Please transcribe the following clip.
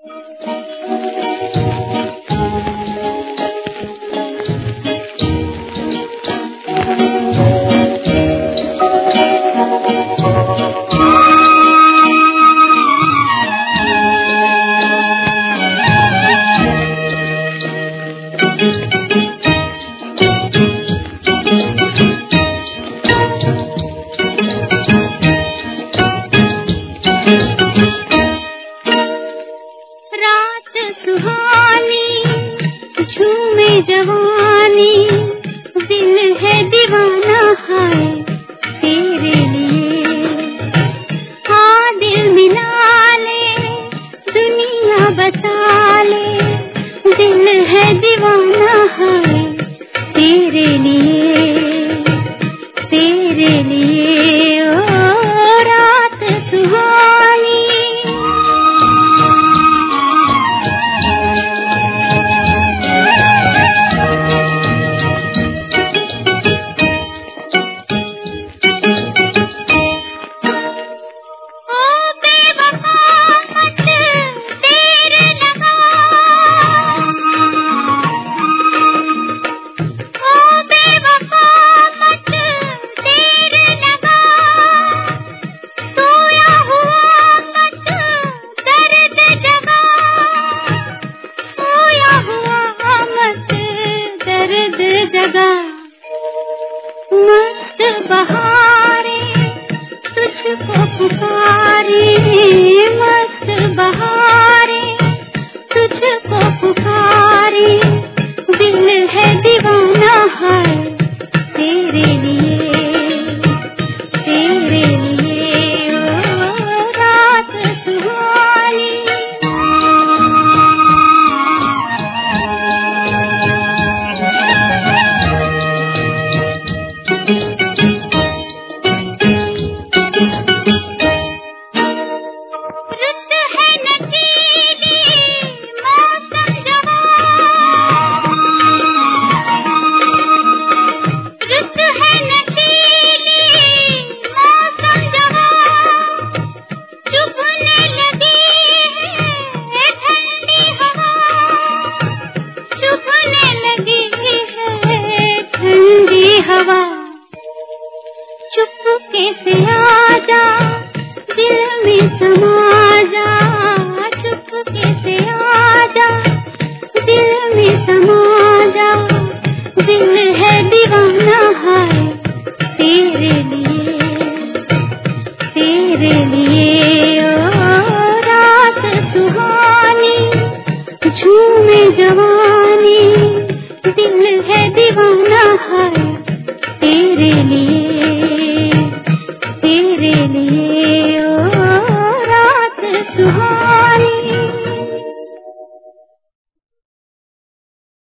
Música झूमे जवानी दिल है दीवाना तेरे लिए। हाँ, दिल मिला ले दुनिया बता ले दिल है दीवाना है लगा मस्त बहा कैसे दिल में दिल में दिल है दीवाना तेरे लिए तेरे लिए। रात झूमे जवानी दिल है दीवाना